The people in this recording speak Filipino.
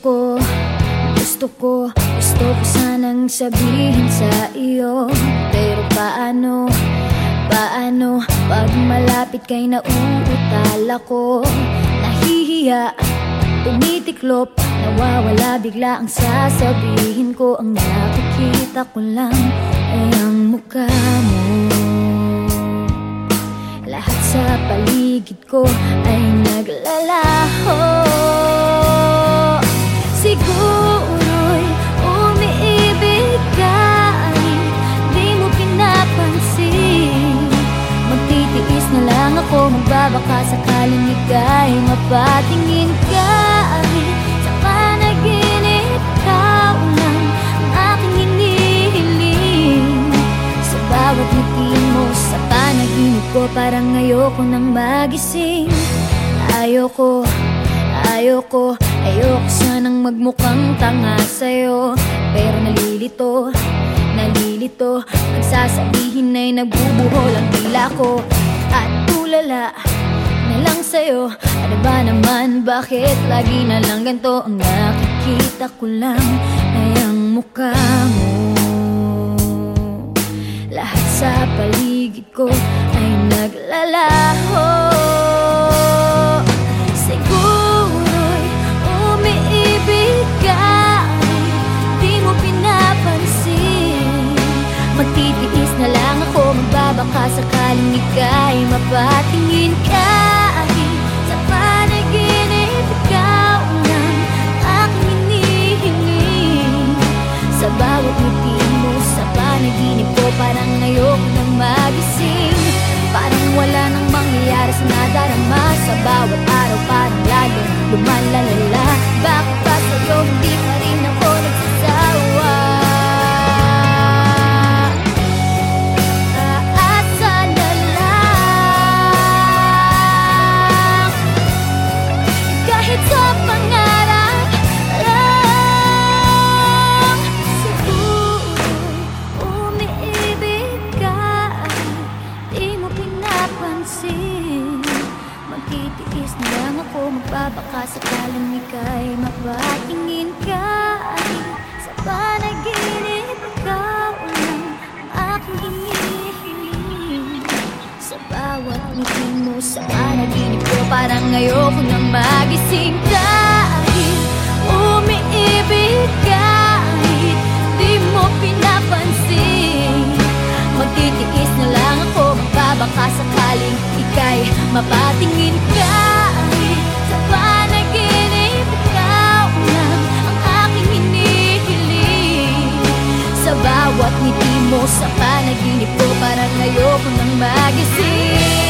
ko, gusto ko, gusto ko sanang sabihin sa iyo. Pero paano, paano Pag malapit kay nauutal ako? Nahihiya, tumitiklop Nawawala bigla ang sasabihin ko. Ang nakikita ko lang ay ang mukha mo. Lahat sa paligid ko ay naglalaho Magbabaka sakaling ika'y mapatingin ka Sa panaginip ka lang Ang aking hinihiling. Sa bawat ngiti mo Sa panaginip ko Parang ayoko nang magising. Ayoko Ayoko, ayoko sanang magmukhang tanga sa'yo. Pero nalilito, nalilito Nagsasabihin ay nagbubuhol ang tila ko. At tulala sa'yo. Ano ba naman, bakit lagi na lang ganito Ang nakikita ko lang? Ay ang mukha mo. Lahat sa paligid ko ay naglalaho. Siguro'y umiibig ka. Di pinapansin. Magtitiis na lang ako. Magbabaka sakaling ika'y mapatingin Lumalala ika'y mapatingin ka Sa panaginip ikaw lang Ang aking hinihiling Sa bawat ngiti mo sa panaginip ko Parang ayoko nang magising Kahit umiibig kahit Di mo pinapansin. Magtitiis na lang ako Magbabaka sakaling ika'y mapatingin ka ayoko nang magising